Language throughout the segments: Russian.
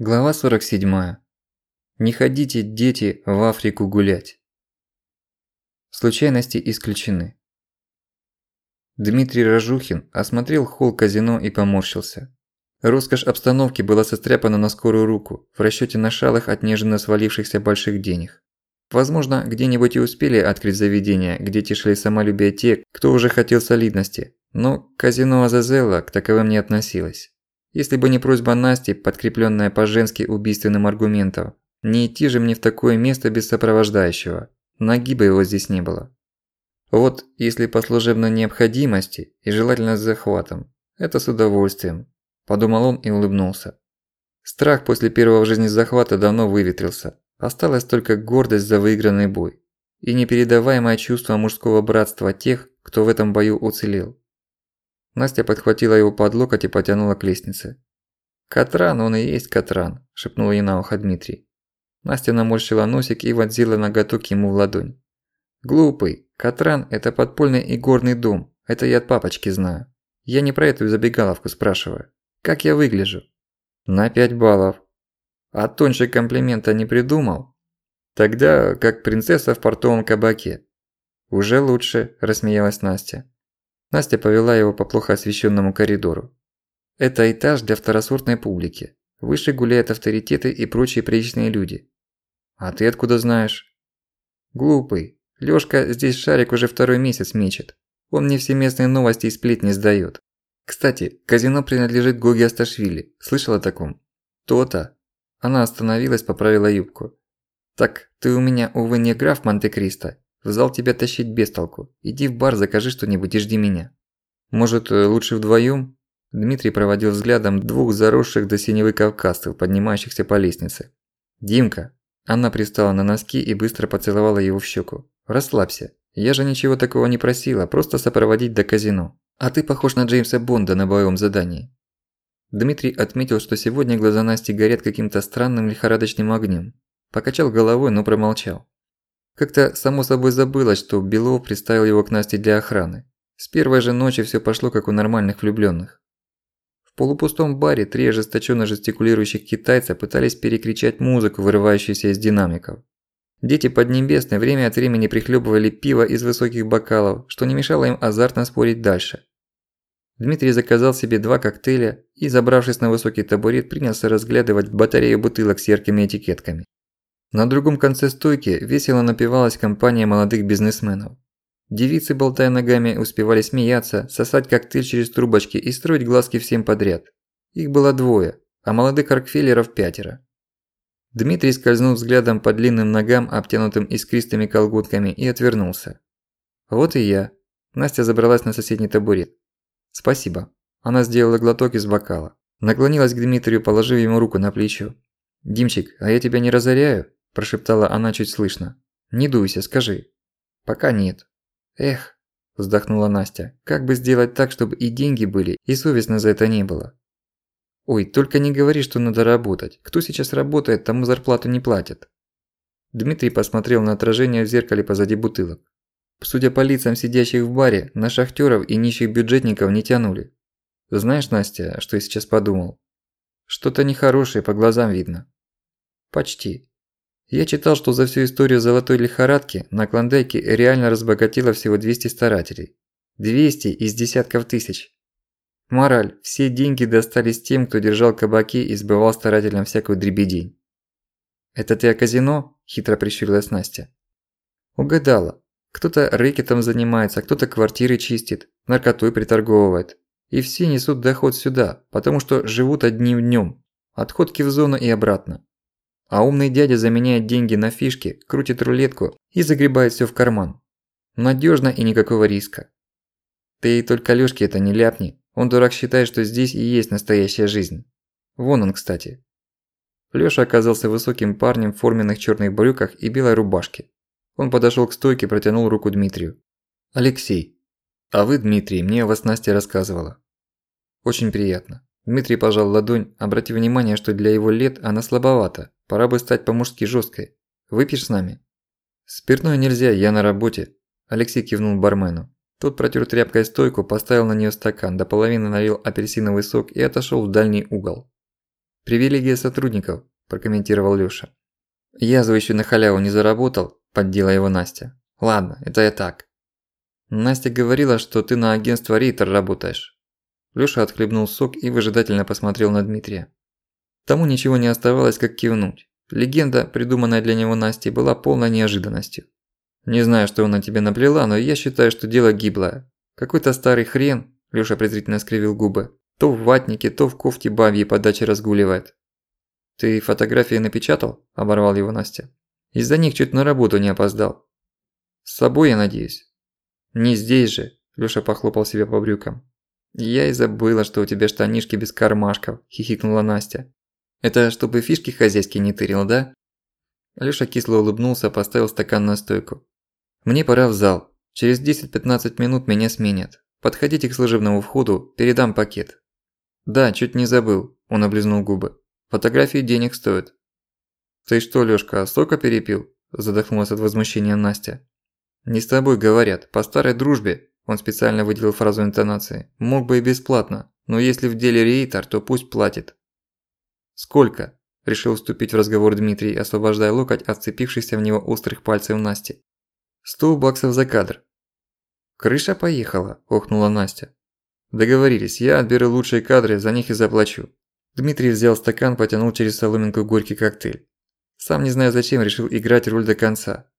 Глава 47. Не ходите, дети, в Африку гулять. Случайности исключены. Дмитрий Рожухин осмотрел холл казино и поморщился. Роскошь обстановки была состряпана на скорую руку, в расчёте на шалых от неожиданно свалившихся больших денег. Возможно, где-нибудь и успели открыть заведение, где тешили самолюбие те, кто уже хотел солидности, но казино Азазелла к таковым не относилось. Если бы не просьба Насти, подкреплённая по-женски убийственным аргументом, не идти же мне в такое место без сопровождающего. Ноги бы его здесь не было. Вот, если по служебной необходимости и желательно с захватом, это с удовольствием, подумал он и улыбнулся. Страх после первого в жизни захвата давно выветрился. Осталась только гордость за выигранный бой и непередаваемое чувство мужского братства тех, кто в этом бою уцелел. Настя подхватила его под локоть и потянула к лестнице. «Катран, он и есть Катран», – шепнула ей на ухо Дмитрий. Настя наморщила носик и вонзила ноготок ему в ладонь. «Глупый, Катран – это подпольный и горный дом, это я от папочки знаю. Я не про эту забегаловку спрашиваю. Как я выгляжу?» «На пять баллов». «А тоньше комплимента не придумал?» «Тогда как принцесса в портовом кабаке». «Уже лучше», – рассмеялась Настя. Настя повела его по плохо освещенному коридору. Это этаж для второсортной публики. Выше гуляют авторитеты и прочие приличные люди. А ты откуда знаешь? Глупый. Лёшка здесь шарик уже второй месяц мечет. Он мне все местные новости и сплетни сдаёт. Кстати, казино принадлежит Гоге Асташвили. Слышал о таком? То-то. Она остановилась, поправила юбку. Так, ты у меня, увы, не граф Монте-Кристо, в зал тебя тащить без толку. Иди в бар, закажи что-нибудь и жди меня. Может, э, лучше вдвоём? Дмитрий проводил взглядом двух заросших до синевы кавказцев, поднимающихся по лестнице. «Димка!» Анна пристала на носки и быстро поцеловала его в щеку. «Расслабься. Я же ничего такого не просила, просто сопроводить до казино. А ты похож на Джеймса Бонда на боевом задании». Дмитрий отметил, что сегодня глаза Насти горят каким-то странным лихорадочным огнем. Покачал головой, но промолчал. Как-то само собой забылось, что Белов представил его к Насте для охраны. С первой же ночи всё пошло как у нормальных влюблённых. В полупустом баре три ожесточенно жестикулирующих китайца пытались перекричать музыку, вырывающуюся из динамиков. Дети Поднебесной время от времени прихлёбывали пиво из высоких бокалов, что не мешало им азартно спорить дальше. Дмитрий заказал себе два коктейля и, забравшись на высокий табурет, принялся разглядывать батарею бутылок с яркими этикетками. На другом конце стойки весело напивалась компания молодых бизнесменов. Девицы, болтая ногами, успевали смеяться, сосать коктейль через трубочки и строить глазки всем подряд. Их было двое, а молодых Рокфеллеров пятеро. Дмитрий скользнул взглядом по длинным ногам, обтянутым искристыми колготками, и отвернулся. «Вот и я». Настя забралась на соседний табурет. «Спасибо». Она сделала глоток из бокала. Наклонилась к Дмитрию, положив ему руку на плечо. «Димчик, а я тебя не разоряю?» – прошептала она чуть слышно. «Не дуйся, скажи». «Пока нет». «Эх», – вздохнула Настя, – «как бы сделать так, чтобы и деньги были, и совестно за это не было?» «Ой, только не говори, что надо работать. Кто сейчас работает, тому зарплату не платят». Дмитрий посмотрел на отражение в зеркале позади бутылок. Судя по лицам сидящих в баре, на шахтеров и нищих бюджетников не тянули. Знаешь, Настя, что я сейчас подумал? Что-то нехорошее по глазам видно. Почти. Я читал, что за всю историю золотой лихорадки на Клондайке реально разбогатело всего 200 старателей. 200 из десятков тысяч. Мораль. Все деньги достались тем, кто держал кабаки и сбывал старателям всякую дребедень. «Это ты о казино?» – хитро прищурилась Настя. Угадала. Кто-то рэкетом занимается, кто-то квартиры чистит, наркотой приторговывает. И все несут доход сюда, потому что живут одним днем. Отходки в зону и обратно. А умный дядя заменяет деньги на фишки, крутит рулетку и загребает всё в карман. Надёжно и никакого риска. Ты только Лёшке это не ляпни. Он дурак считает, что здесь и есть настоящая жизнь. Вон он, кстати. Лёша оказался высоким парнем в форменных чёрных брюках и белой рубашке. Он подошёл к стойке, протянул руку Дмитрию. «Алексей. А вы, Дмитрий, мне о вас Настя рассказывала». «Очень приятно». Дмитрий пожал ладонь, обратив внимание, что для его лет она слабовата, Пора бы стать по-мужски жёсткой. Выпьешь с нами?» «Спиртное нельзя, я на работе», – Алексей кивнул бармену. Тот протер тряпкой стойку, поставил на неё стакан, до половины налил апельсиновый сок и отошёл в дальний угол. Привилегия сотрудников, прокомментировал Лёша. Язву ещё на халяву не заработал, поддела его Настя. Ладно, это я так. Настя говорила, что ты на агентство Рейтер работаешь. Лёша отхлебнул сок и выжидательно посмотрел на Дмитрия. Тому ничего не оставалось, как кивнуть. Легенда, придуманная для него Настей, была полной неожиданностью. Не знаю, что она тебе наплела, но я считаю, что дело гиблое. Какой-то старый хрен, Лёша презрительно скривил губы, то в ватнике, то в кофте бабьей подачи разгуливает. «Ты фотографии напечатал?» – оборвал его Настя. «Из-за них чуть на работу не опоздал. С собой, я надеюсь?» «Не здесь же», – Лёша похлопал себя по брюкам. «Я и забыла, что у тебя штанишки без кармашков», – хихикнула Настя. «Это чтобы фишки хозяйские не тырил, да?» Лёша кисло улыбнулся, поставил стакан на стойку. «Мне пора в зал. Через 10-15 минут меня сменят. Подходите к служебному входу, передам пакет. Да, чуть не забыл, он облизнул губы. Фотографии денег стоят. Ты что, Лёшка, сока перепил? Задохнулась от возмущения Настя. Не с тобой говорят, по старой дружбе, он специально выделил фразу интонации, мог бы и бесплатно, но если в деле рейтор, то пусть платит. Сколько? Решил вступить в разговор Дмитрий, освобождая локоть от вцепившихся в него острых пальцев Насти. «Сто баксов за кадр», «Крыша поехала», – охнула Настя. «Договорились, я отберу лучшие кадры, за них и заплачу». Дмитрий взял стакан, потянул через соломинку горький коктейль. Сам не знаю зачем решил играть роль до конца.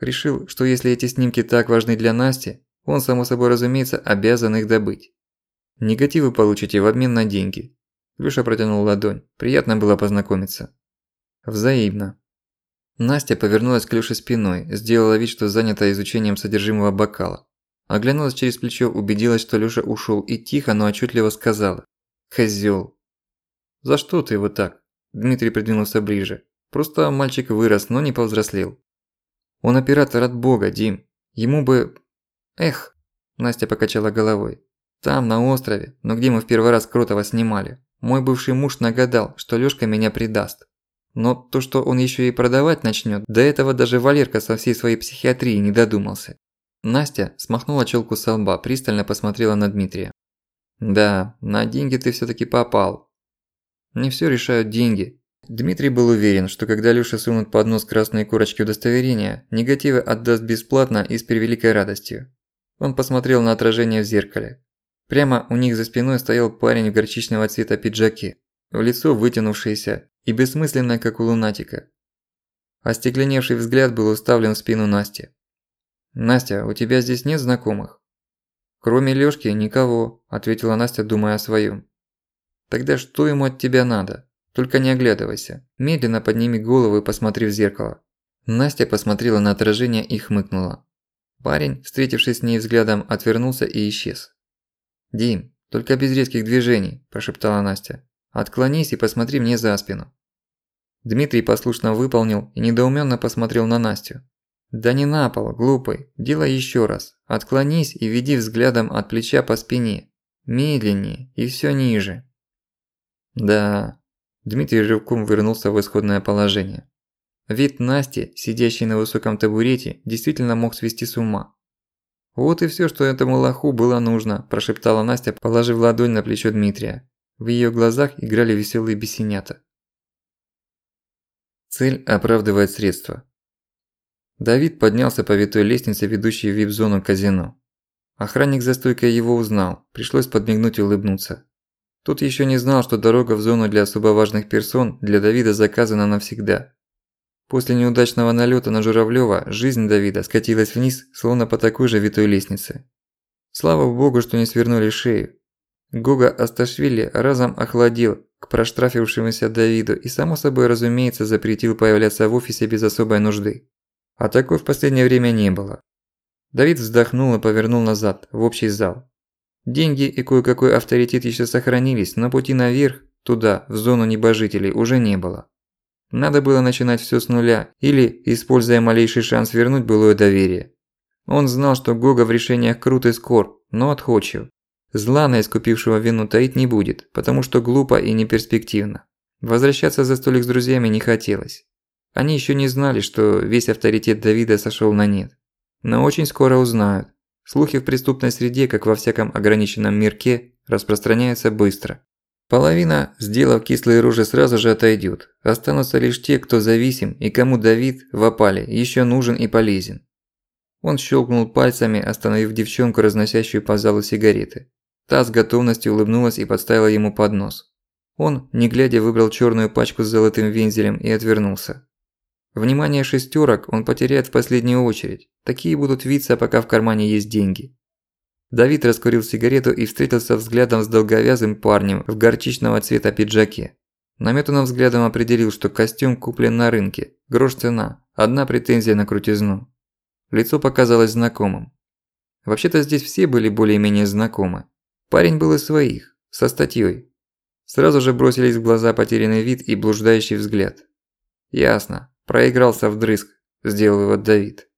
Решил, что если эти снимки так важны для Насти, он, само собой разумеется, обязан их добыть. Негативы получите в обмен на деньги. Лёша протянул ладонь. Приятно было познакомиться. Взаимно. Настя повернулась к Лёше спиной, сделала вид, что занята изучением содержимого бокала. Оглянулась через плечо, убедилась, что Лёша ушёл и тихо, но отчетливо сказала. «Козёл». «За что ты его так?» Дмитрий придвинулся ближе. «Просто мальчик вырос, но не повзрослел». «Он оператор от бога, Дим. Ему бы...» «Эх!» Настя покачала головой. «Там, на острове, но где мы в первый раз Кротова снимали, мой бывший муж нагадал, что Лёшка меня предаст. Но то, что он ещё и продавать начнёт, до этого даже Валерка со всей своей психиатрией не додумался. Настя смахнула челку со лба, пристально посмотрела на Дмитрия. «Да, на деньги ты всё-таки попал. Не всё решают деньги». Дмитрий был уверен, что когда Люша сунут под нос красные корочки удостоверения, негативы отдаст бесплатно и с превеликой радостью. Он посмотрел на отражение в зеркале. Прямо у них за спиной стоял парень в горчичного цвета пиджаке, в лицо вытянувшееся и бессмысленное, как у лунатика. Остекленевший взгляд был уставлен в спину Насти. «Настя, у тебя здесь нет знакомых?» «Кроме Лёшки, никого», – ответила Настя, думая о своём. «Тогда что ему от тебя надо? Только не оглядывайся. Медленно подними голову и посмотри в зеркало». Настя посмотрела на отражение и хмыкнула. Парень, встретившись с ней взглядом, отвернулся и исчез. «Дим, только без резких движений», – прошептала Настя. «Отклонись и посмотри мне за спину». Дмитрий послушно выполнил и недоуменно посмотрел на Настю. Да не на пол, глупый. Делай еще раз. Отклонись и веди взглядом от плеча по спине. Медленнее и все ниже. Да. Дмитрий рывком вернулся в исходное положение. Вид Насти, сидящей на высоком табурете, действительно мог свести с ума. «Вот и все, что этому лоху было нужно», – прошептала Настя, положив ладонь на плечо Дмитрия. В ее глазах играли веселые бесенята. Цель оправдывает средства. Давид поднялся по витой лестнице, ведущей в вип-зону казино. Охранник за стойкой его узнал, пришлось подмигнуть и улыбнуться. Тот еще не знал, что дорога в зону для особо важных персон для Давида заказана навсегда. После неудачного налета на Журавлёва жизнь Давида скатилась вниз, словно по такой же витой лестнице. Слава богу, что не свернули шею. Гога Асташвили разом охладил к проштрафившемуся Давиду и само собой разумеется запретил появляться в офисе без особой нужды. А такой в последнее время не было. Давид вздохнул и повернул назад, в общий зал. Деньги и кое-какой авторитет еще сохранились, но пути наверх, туда, в зону небожителей, уже не было. Надо было начинать всё с нуля или, используя малейший шанс вернуть былое доверие. Он знал, что Гога в решениях крут и скор, но отходчив. Зла на искупившего вину таить не будет, потому что глупо и неперспективно. Возвращаться за столик с друзьями не хотелось. Они еще не знали, что весь авторитет Давида сошел на нет. Но очень скоро узнают. Слухи в преступной среде, как во всяком ограниченном мирке, распространяются быстро. Половина, сделав кислые рожи, сразу же отойдет. Останутся лишь те, кто зависим и кому Давид в опале еще нужен и полезен. Он щелкнул пальцами, остановив девчонку, разносящую по залу сигареты. Та с готовностью улыбнулась и подставила ему поднос. Он, не глядя, выбрал черную пачку с золотым вензелем и отвернулся. Внимание шестерок он потеряет в последнюю очередь. Такие будут виться, пока в кармане есть деньги. Давид раскурил сигарету и встретился взглядом с долговязым парнем в горчичного цвета пиджаке. Наметанным взглядом определил, что костюм куплен на рынке. Грош цена. Одна претензия на крутизну. Лицо показалось знакомым. Вообще-то здесь все были более-менее знакомы. Парень был из своих, со статьей. Сразу же бросились в глаза потерянный вид и блуждающий взгляд. Ясно, проигрался вдрызг, сделал вывод Давид.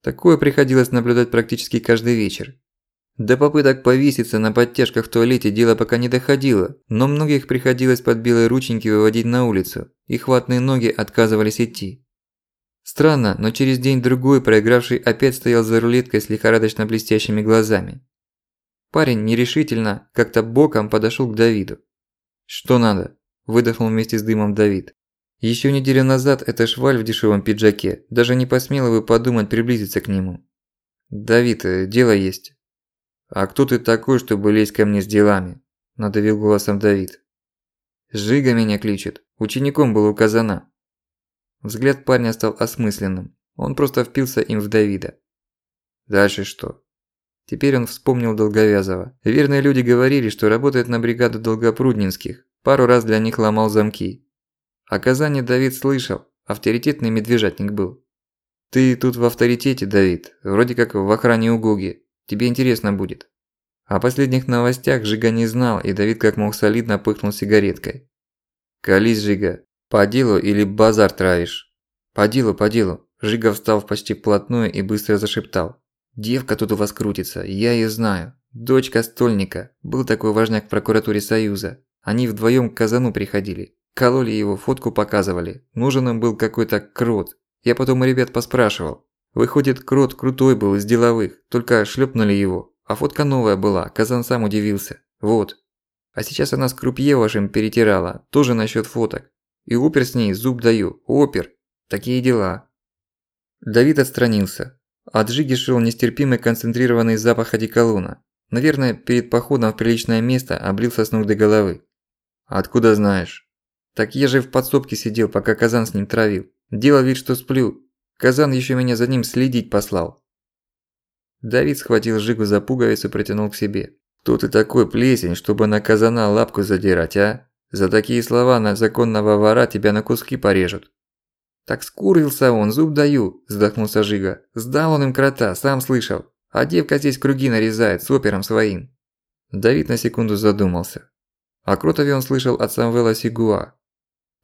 Такое приходилось наблюдать практически каждый вечер. До попыток повеситься на подтяжках в туалете дело пока не доходило, но многих приходилось под белые рученьки выводить на улицу, и хватные ноги отказывались идти. Странно, но через день-другой проигравший опять стоял за рулеткой с лихорадочно блестящими глазами. Парень нерешительно, как-то боком подошел к Давиду. «Что надо?» – выдохнул вместе с дымом Давид. Еще неделю назад эта шваль в дешевом пиджаке даже не посмела бы подумать приблизиться к нему. «Давид, э, дело есть». «А кто ты такой, чтобы лезть ко мне с делами?» – надавил голосом Давид. «Жига меня кличет. Учеником был у казана». Взгляд парня стал осмысленным. Он просто впился им в Давида. Дальше что? Теперь он вспомнил Долговязова. Верные люди говорили, что работает на бригаду Долгопруднинских. Пару раз для них ломал замки. О Казани Давид слышал. Авторитетный медвежатник был. Ты тут в авторитете, Давид. Вроде как в охране у Гуги. Тебе интересно будет. О последних новостях Жига не знал, и Давид как мог солидно пыхнул сигареткой. «Колись, Жига. По делу или базар травишь?» «По делу, по делу». Жига встал почти вплотную и быстро зашептал. «Девка тут у вас крутится, я её знаю. Дочка стольника. Был такой важняк в прокуратуре Союза. Они вдвоём к Казану приходили. Кололи его, фотку показывали. Нужен им был какой-то крот. Я потом у ребят поспрашивал. Выходит, крот крутой был из деловых, только шлепнули его. А фотка новая была, Казан сам удивился. Вот. А сейчас она с крупье вашим перетирала, тоже насчет фоток. И опер с ней, зуб даю, опер. Такие дела. Давид отстранился. От Жиги шел нестерпимый концентрированный запах одеколона. Наверное, перед походом в приличное место облился с ног до головы. «Откуда знаешь?» «Так я же в подсобке сидел, пока Казан с ним травил. Делал вид, что сплю. Казан еще меня за ним следить послал. Давид схватил Жигу за пуговицу и протянул к себе. «Кто ты такой, плесень, чтобы на казана лапку задирать, а? За такие слова на законного вора тебя на куски порежут». «Так скурился он, зуб даю», – вздохнулся Жига. «Сдал он им крота, сам слышал. А девка здесь круги нарезает с опером своим». Давид на секунду задумался. О Кротове он слышал от Самвела Сигуа,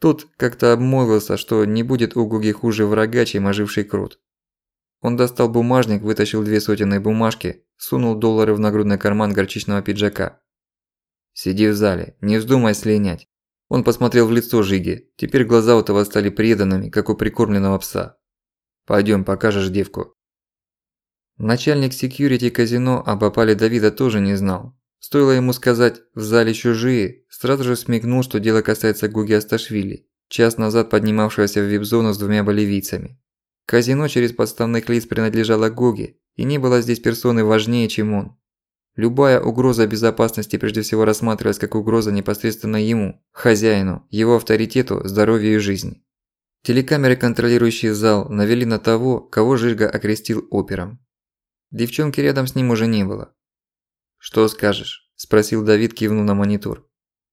тот как-то обмолвился, что не будет у Гуги хуже врага, чем оживший крут. Он достал бумажник, вытащил две сотенные бумажки, сунул доллары в нагрудный карман горчичного пиджака. «Сиди в зале, не вздумай слинять». Он посмотрел в лицо Жиги, теперь глаза у того стали преданными, как у прикормленного пса. «Пойдём, покажешь девку». Начальник секьюрити казино об опале Давида тоже не знал, Стоило ему сказать «в зале чужие», сразу же смекнул, что дело касается Гуги Асташвили, час назад поднимавшегося в вип-зону с двумя боливийцами. Казино через подставных лиц принадлежало Гуге, и не было здесь персоны важнее, чем он. Любая угроза безопасности прежде всего рассматривалась как угроза непосредственно ему, хозяину, его авторитету, здоровью и жизни. Телекамеры, контролирующие зал, навели на того, кого Жирга окрестил опером. Девчонки рядом с ним уже не было. «Что скажешь?» – спросил Давид, кивнув на монитор.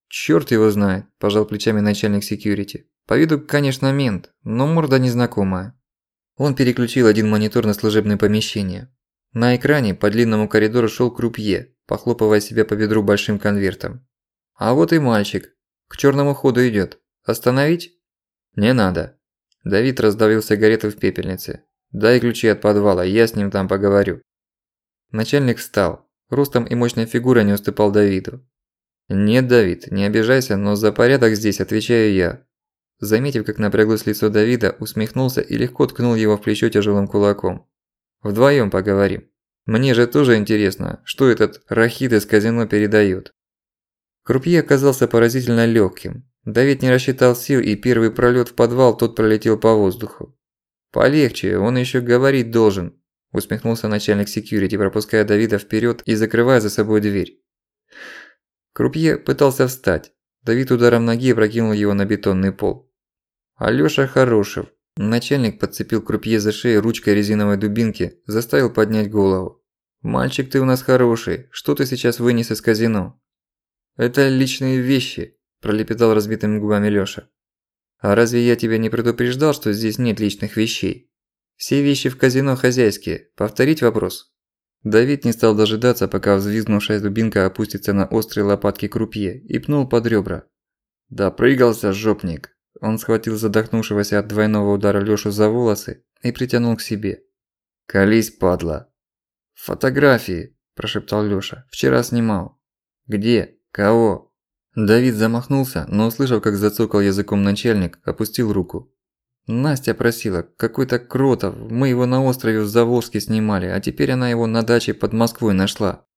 «Чёрт его знает», – пожал плечами начальник секьюрити. «По виду, конечно, мент, но морда незнакомая». Он переключил один монитор на служебное помещение. На экране по длинному коридору шел крупье, похлопывая себя по бедру большим конвертом. «А вот и мальчик. К черному ходу идет. Остановить?» «Не надо». Давид раздавил сигарету в пепельнице. «Дай ключи от подвала, я с ним там поговорю». Начальник встал, Ростом и мощной фигурой не уступал Давиду. «Нет, Давид, не обижайся, но за порядок здесь отвечаю я». Заметив, как напряглось лицо Давида, усмехнулся и легко ткнул его в плечо тяжелым кулаком. «Вдвоём поговорим. Мне же тоже интересно, что этот рахид из казино передаёт». Крупье оказался поразительно легким. Давид не рассчитал сил, и первый пролет в подвал тот пролетел по воздуху. «Полегче, он еще говорить должен», – усмехнулся начальник секьюрити, пропуская Давида вперед и закрывая за собой дверь. Крупье пытался встать. Давид ударом ноги опрокинул его на бетонный пол. Алёша Хорошев. Начальник подцепил Крупье за шею ручкой резиновой дубинки, заставил поднять голову. «Мальчик ты у нас хороший, что ты сейчас вынес из казино?» «Это личные вещи», – пролепетал разбитыми губами Лёша. «А разве я тебя не предупреждал, что здесь нет личных вещей? Все вещи в казино хозяйские. Повторить вопрос?» Давид не стал дожидаться, пока взвизгнувшая дубинка опустится на острые лопатки крупье, и пнул под ребра. «Допрыгался, жопник!» Он схватил задохнувшегося от двойного удара Лёшу за волосы и притянул к себе. «Колись, падла!» «Фотографии!» – прошептал Лёша. «Вчера снимал». «Где?» «Кого?» Давид замахнулся, но услышав, как зацокал языком начальник, опустил руку. Настя просила, какой-то Кротов, мы его на острове в Заволжске снимали, а теперь она его на даче под Москвой нашла.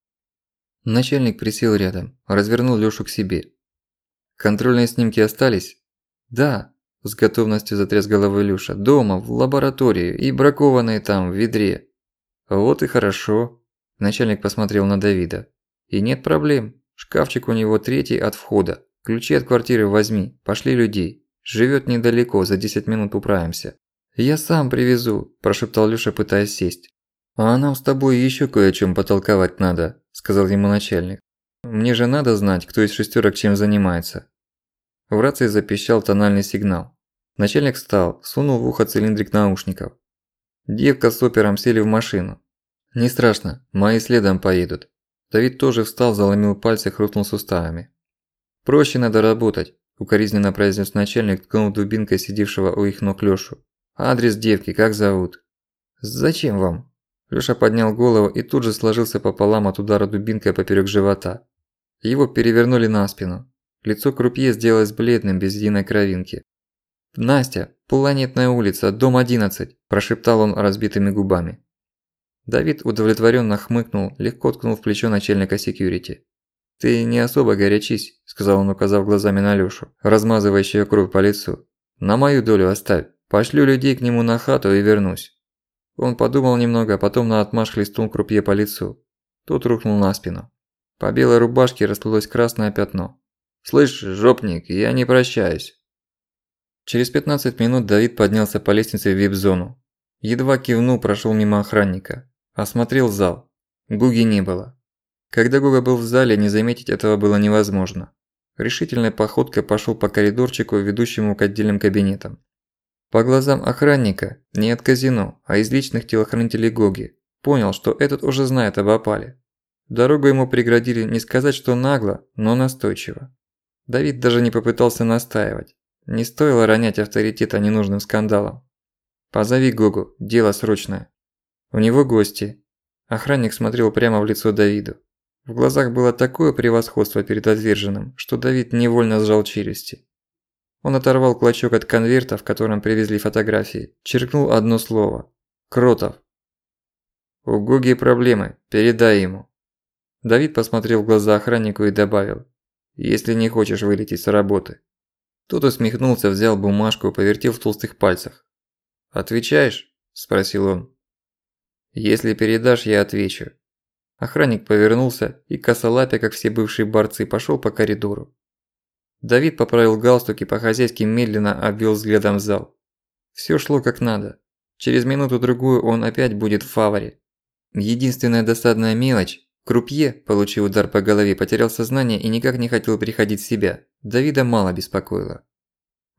Начальник присел рядом, развернул Лёшу к себе. Контрольные снимки остались? Да, с готовностью затряс головой Лёша. Дома, в лаборатории и бракованные там, в ведре. Вот и хорошо. Начальник посмотрел на Давида. И нет проблем. Шкафчик у него третий от входа. Ключи от квартиры возьми, пошли людей. Живет недалеко, за 10 минут управимся. Я сам привезу, прошептал Лёша, пытаясь сесть. А нам с тобой еще кое о чем потолковать надо, сказал ему начальник. Мне же надо знать, кто из шестерок чем занимается. В рации запищал тональный сигнал. Начальник встал, сунул в ухо цилиндрик наушников. Девка с опером сели в машину. «Не страшно, мои следом поедут. Давид тоже встал, заломил пальцы, хрустнул суставами. «Проще надо работать», – укоризненно произнес начальник, ткнув дубинкой сидевшего у их ног Лёшу. «Адрес девки, как зовут?» «Зачем вам?» Лёша поднял голову и тут же сложился пополам от удара дубинкой поперёк живота. Его перевернули на спину. Лицо крупье сделалось бледным, без единой кровинки. «Настя, планетная улица, дом 11», – прошептал он разбитыми губами. Давид удовлетворенно хмыкнул, легко ткнул в плечо начальника секьюрити. «Ты не особо горячись», – сказал он, указав глазами на Лёшу, размазывающую кровь по лицу. «На мою долю оставь. Пошлю людей к нему на хату и вернусь». Он подумал немного, а потом на отмаш хлестнул крупье по лицу. Тот рухнул на спину. По белой рубашке расплылось красное пятно. «Слышь, жопник, я не прощаюсь». Через 15 минут Давид поднялся по лестнице в вип-зону. Едва кивнул, прошел мимо охранника. Осмотрел зал. Гуги не было. Когда Гуга был в зале, не заметить этого было невозможно. Решительной походкой пошел по коридорчику, ведущему к отдельным кабинетам. По глазам охранника, не от казино, а из личных телохранителей Гоги, понял, что этот уже знает об опале. Дорогу ему преградили не сказать, что нагло, но настойчиво. Давид даже не попытался настаивать. Не стоило ронять авторитета ненужным скандалом. «Позови Гогу, дело срочное». У него гости. Охранник смотрел прямо в лицо Давиду. В глазах было такое превосходство перед отверженным, что Давид невольно сжал челюсти. Он оторвал клочок от конверта, в котором привезли фотографии, черкнул одно слово. «Кротов». «У Гоги проблемы, передай ему». Давид посмотрел в глаза охраннику и добавил. «Если не хочешь вылететь с работы». Тот усмехнулся, взял бумажку, повертел в толстых пальцах. «Отвечаешь?» – спросил он. Если передашь, я отвечу. Охранник повернулся и косолапя, как все бывшие борцы, пошел по коридору. Давид поправил галстук и по-хозяйски медленно обвел взглядом зал. Все шло как надо. Через минуту-другую он опять будет в фаворе. Единственная досадная мелочь – Крупье, получив удар по голове, потерял сознание и никак не хотел приходить в себя. Давида мало беспокоило.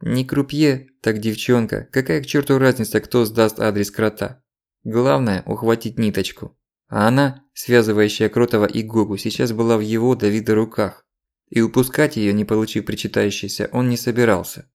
Не Крупье, так девчонка, какая к черту разница, кто сдаст адрес крота. Главное – ухватить ниточку. А она, связывающая Кротова и Гогу, сейчас была в его Давида руках. И упускать её, не получив причитающейся, он не собирался.